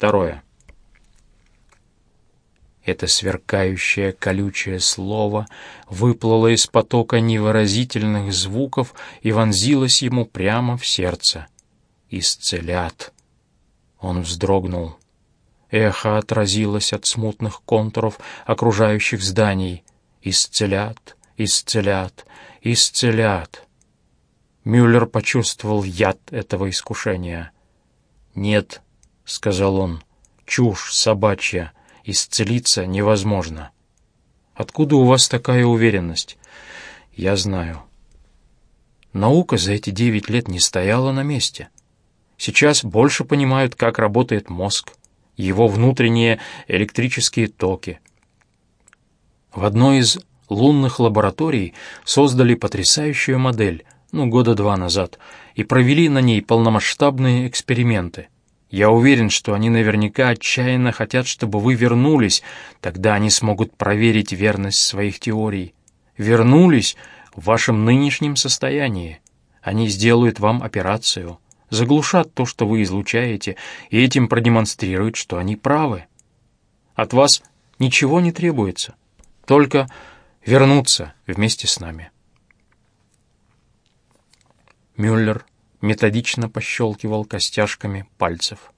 Второе. Это сверкающее колючее слово выплыло из потока невыразительных звуков и вонзилось ему прямо в сердце. «Исцелят». Он вздрогнул. Эхо отразилось от смутных контуров окружающих зданий. «Исцелят, исцелят, исцелят». Мюллер почувствовал яд этого искушения. «Нет», — сказал он, — «чушь собачья» исцелиться невозможно. Откуда у вас такая уверенность? Я знаю. Наука за эти девять лет не стояла на месте. Сейчас больше понимают, как работает мозг, его внутренние электрические токи. В одной из лунных лабораторий создали потрясающую модель, ну, года два назад, и провели на ней полномасштабные эксперименты — я уверен, что они наверняка отчаянно хотят, чтобы вы вернулись, тогда они смогут проверить верность своих теорий. Вернулись в вашем нынешнем состоянии. Они сделают вам операцию, заглушат то, что вы излучаете, и этим продемонстрируют, что они правы. От вас ничего не требуется, только вернуться вместе с нами. Мюллер методично пощелкивал костяшками пальцев.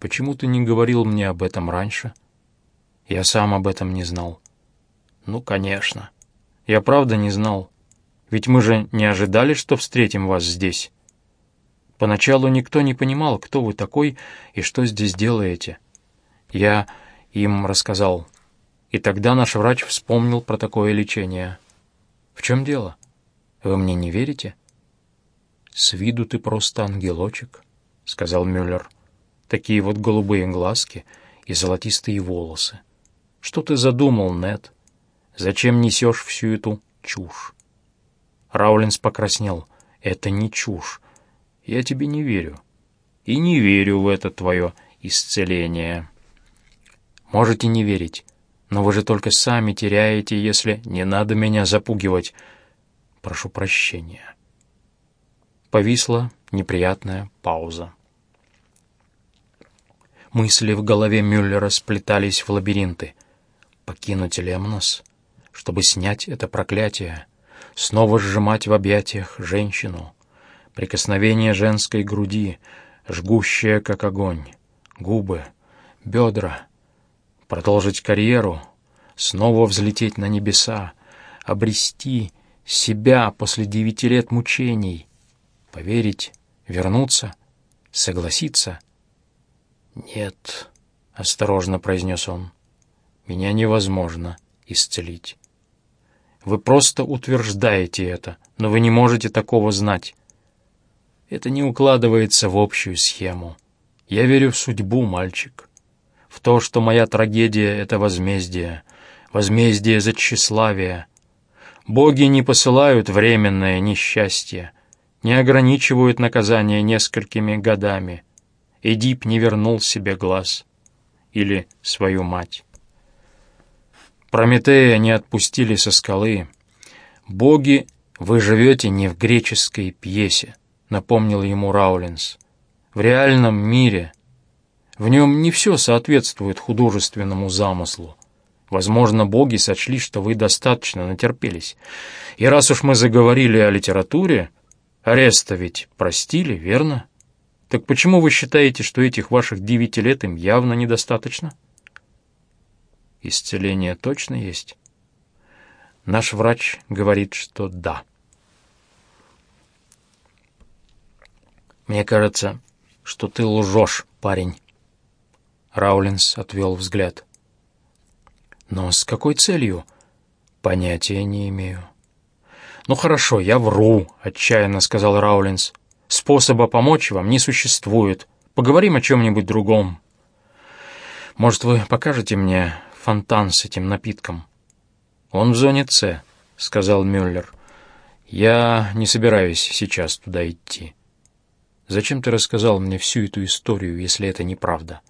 «Почему ты не говорил мне об этом раньше?» «Я сам об этом не знал». «Ну, конечно. Я правда не знал. Ведь мы же не ожидали, что встретим вас здесь. Поначалу никто не понимал, кто вы такой и что здесь делаете. Я им рассказал. И тогда наш врач вспомнил про такое лечение. В чем дело? Вы мне не верите?» «С виду ты просто ангелочек», — сказал Мюллер. «Такие вот голубые глазки и золотистые волосы. Что ты задумал, Нед? Зачем несешь всю эту чушь?» Раулинс покраснел. «Это не чушь. Я тебе не верю. И не верю в это твое исцеление». «Можете не верить, но вы же только сами теряете, если не надо меня запугивать. Прошу прощения». Повисла неприятная пауза. Мысли в голове Мюллера сплетались в лабиринты. Покинуть Лемнос, чтобы снять это проклятие, снова сжимать в объятиях женщину, прикосновение женской груди, жгущее, как огонь, губы, бедра, продолжить карьеру, снова взлететь на небеса, обрести себя после девяти лет мучений — Поверить, вернуться, согласиться? «Нет», — осторожно произнес он, — «меня невозможно исцелить». Вы просто утверждаете это, но вы не можете такого знать. Это не укладывается в общую схему. Я верю в судьбу, мальчик. В то, что моя трагедия — это возмездие. Возмездие за тщеславие. Боги не посылают временное несчастье не ограничивают наказание несколькими годами. Эдип не вернул себе глаз или свою мать. Прометея не отпустили со скалы. «Боги, вы живете не в греческой пьесе», — напомнил ему Раулинс. «В реальном мире. В нем не все соответствует художественному замыслу. Возможно, боги сочли, что вы достаточно натерпелись. И раз уж мы заговорили о литературе, Ареста ведь простили, верно? Так почему вы считаете, что этих ваших девяти лет им явно недостаточно? Исцеление точно есть? Наш врач говорит, что да. Мне кажется, что ты лжешь, парень. Раулинс отвел взгляд. Но с какой целью? Понятия не имею. «Ну хорошо, я вру», — отчаянно сказал Раулинс. «Способа помочь вам не существует. Поговорим о чем-нибудь другом». «Может, вы покажете мне фонтан с этим напитком?» «Он в зоне С», — сказал Мюллер. «Я не собираюсь сейчас туда идти». «Зачем ты рассказал мне всю эту историю, если это неправда?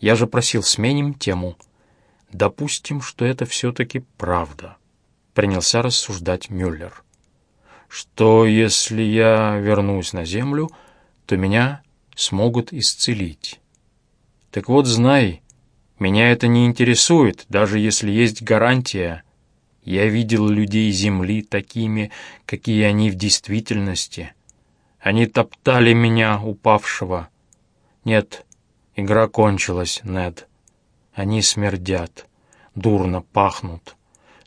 Я же просил, сменим тему». «Допустим, что это все-таки правда» принялся рассуждать Мюллер. «Что, если я вернусь на землю, то меня смогут исцелить? Так вот, знай, меня это не интересует, даже если есть гарантия. Я видел людей Земли такими, какие они в действительности. Они топтали меня, упавшего. Нет, игра кончилась, Нед. Они смердят, дурно пахнут,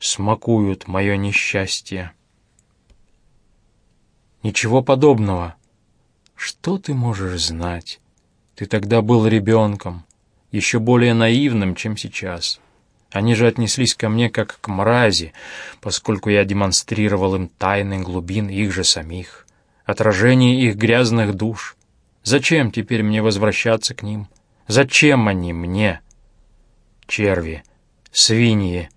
смакуют мое несчастье. Ничего подобного. Что ты можешь знать? Ты тогда был ребенком, еще более наивным, чем сейчас. Они же отнеслись ко мне как к мрази, поскольку я демонстрировал им тайны глубин их же самих, отражение их грязных душ. Зачем теперь мне возвращаться к ним? Зачем они мне?» черви, свиньи.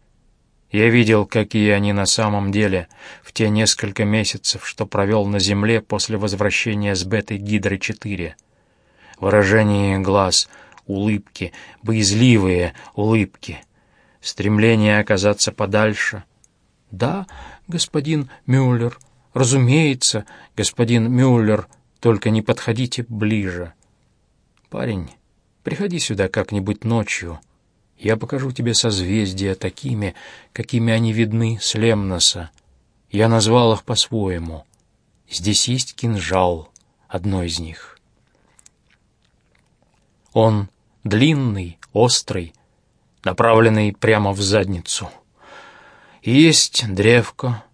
Я видел, какие они на самом деле в те несколько месяцев, что провел на земле после возвращения с Беты-Гидры-4. Выражение глаз, улыбки, боязливые улыбки, стремление оказаться подальше. «Да, господин Мюллер, разумеется, господин Мюллер, только не подходите ближе». «Парень, приходи сюда как-нибудь ночью». Я покажу тебе созвездия такими, какими они видны с Лемноса. Я назвал их по-своему. Здесь есть кинжал, одно из них. Он длинный, острый, направленный прямо в задницу. Есть древко,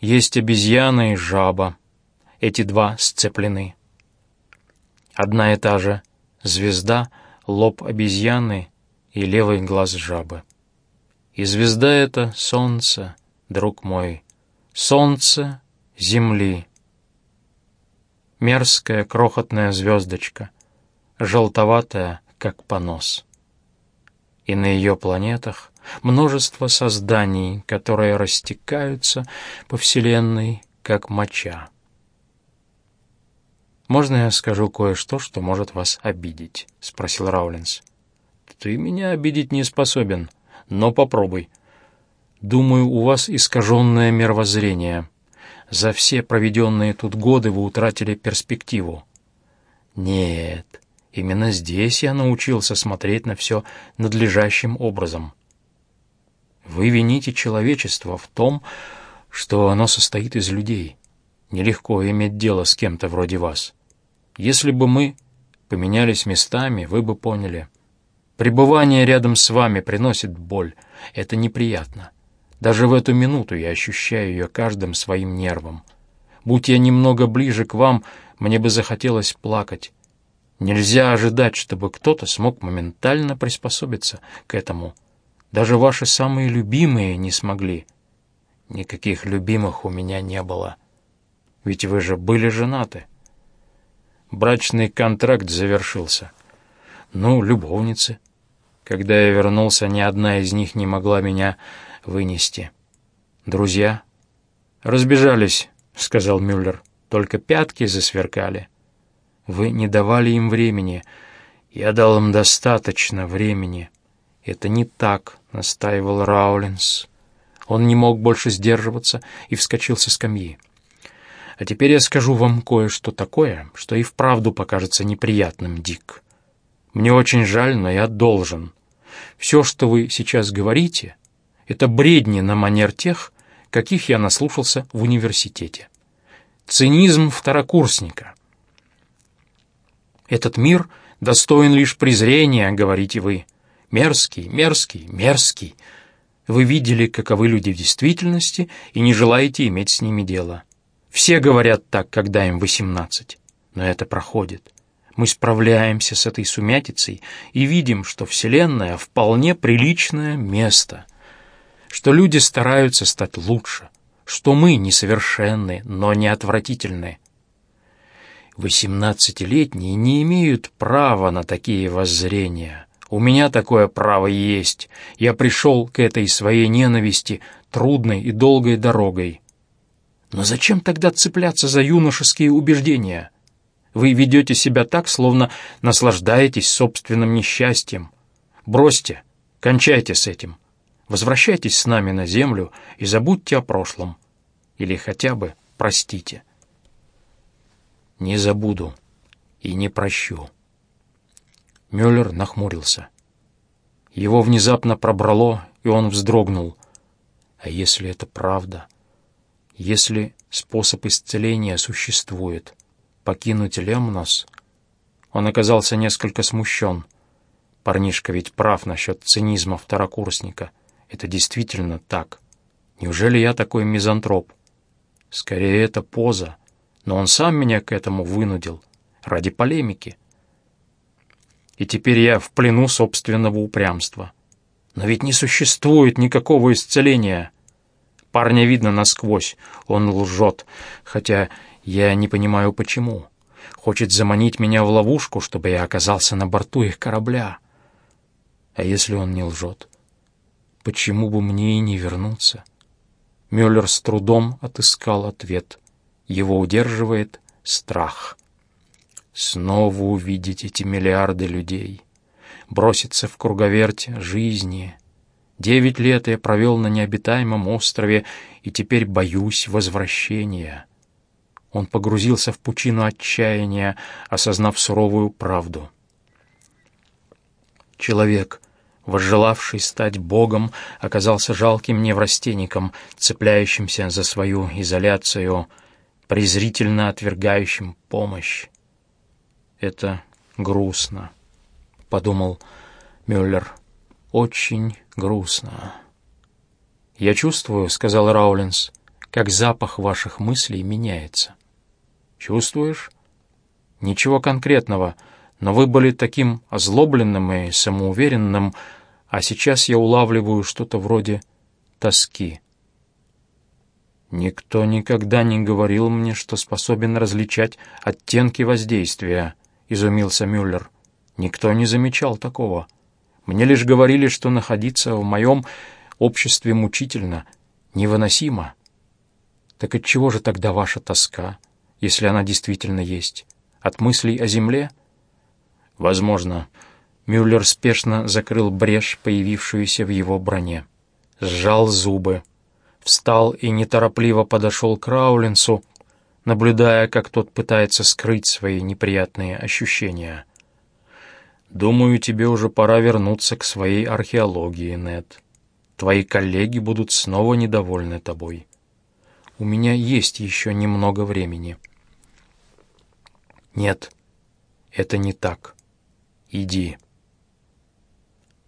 есть обезьяна и жаба. Эти два сцеплены. Одна и та же звезда, лоб обезьяны — и левый глаз жабы. И звезда это — солнце, друг мой, солнце земли. Мерзкая крохотная звездочка, желтоватая, как понос. И на ее планетах множество созданий, которые растекаются по Вселенной, как моча. «Можно я скажу кое-что, что может вас обидеть?» — спросил Раулинс. Ты меня обидеть не способен, но попробуй. Думаю, у вас искаженное мировоззрение. За все проведенные тут годы вы утратили перспективу. Нет, именно здесь я научился смотреть на все надлежащим образом. Вы вините человечество в том, что оно состоит из людей. Нелегко иметь дело с кем-то вроде вас. Если бы мы поменялись местами, вы бы поняли — Пребывание рядом с вами приносит боль. Это неприятно. Даже в эту минуту я ощущаю ее каждым своим нервом. Будь я немного ближе к вам, мне бы захотелось плакать. Нельзя ожидать, чтобы кто-то смог моментально приспособиться к этому. Даже ваши самые любимые не смогли. Никаких любимых у меня не было. Ведь вы же были женаты. Брачный контракт завершился. Ну, любовницы. Когда я вернулся, ни одна из них не могла меня вынести. Друзья разбежались, сказал Мюллер. Только пятки засверкали. Вы не давали им времени. Я дал им достаточно времени. Это не так, настаивал Раулинс. Он не мог больше сдерживаться и вскочил со скамьи. А теперь я скажу вам кое-что такое, что и вправду покажется неприятным, Дик. Мне очень жаль, но я должен. Все, что вы сейчас говорите, это бредни на манер тех, каких я наслушался в университете. Цинизм второкурсника. Этот мир достоин лишь презрения, говорите вы. Мерзкий, мерзкий, мерзкий. Вы видели, каковы люди в действительности, и не желаете иметь с ними дело. Все говорят так, когда им восемнадцать. Но это проходит мы справляемся с этой сумятицей и видим, что Вселенная вполне приличное место, что люди стараются стать лучше, что мы несовершенны, но не отвратительны. Восемнадцатилетние не имеют права на такие воззрения. У меня такое право есть. Я пришел к этой своей ненависти трудной и долгой дорогой. Но зачем тогда цепляться за юношеские убеждения? Вы ведете себя так, словно наслаждаетесь собственным несчастьем. Бросьте, кончайте с этим. Возвращайтесь с нами на землю и забудьте о прошлом. Или хотя бы простите. Не забуду и не прощу. Мюллер нахмурился. Его внезапно пробрало, и он вздрогнул. А если это правда? Если способ исцеления существует, покинуть Лемнос? Он оказался несколько смущен. Парнишка ведь прав насчет цинизма второкурсника. Это действительно так. Неужели я такой мизантроп? Скорее, это поза. Но он сам меня к этому вынудил. Ради полемики. И теперь я в плену собственного упрямства. Но ведь не существует никакого исцеления. Парня видно насквозь. Он лжет. Хотя я не понимаю, почему. Хочет заманить меня в ловушку, чтобы я оказался на борту их корабля. А если он не лжет? Почему бы мне и не вернуться?» Мюллер с трудом отыскал ответ. Его удерживает страх. Снова увидеть эти миллиарды людей. Броситься в круговерть жизни. Девять лет я провел на необитаемом острове, и теперь боюсь возвращения. Он погрузился в пучину отчаяния, осознав суровую правду. Человек, возжелавший стать богом, оказался жалким неврастенником, цепляющимся за свою изоляцию, презрительно отвергающим помощь. «Это грустно», — подумал Мюллер. «Очень грустно». «Я чувствую», — сказал Раулинс, — «как запах ваших мыслей меняется». «Чувствуешь?» «Ничего конкретного, но вы были таким озлобленным и самоуверенным, а сейчас я улавливаю что-то вроде тоски. Никто никогда не говорил мне, что способен различать оттенки воздействия, изумился Мюллер. Никто не замечал такого. Мне лишь говорили, что находиться в моем обществе мучительно, невыносимо. Так от чего же тогда ваша тоска, если она действительно есть? От мыслей о земле? Возможно, Мюллер спешно закрыл брешь, появившуюся в его броне. Сжал зубы. Встал и неторопливо подошел к Раулинсу, наблюдая, как тот пытается скрыть свои неприятные ощущения. «Думаю, тебе уже пора вернуться к своей археологии, Нед. Твои коллеги будут снова недовольны тобой. У меня есть еще немного времени». «Нет, это не так. Иди».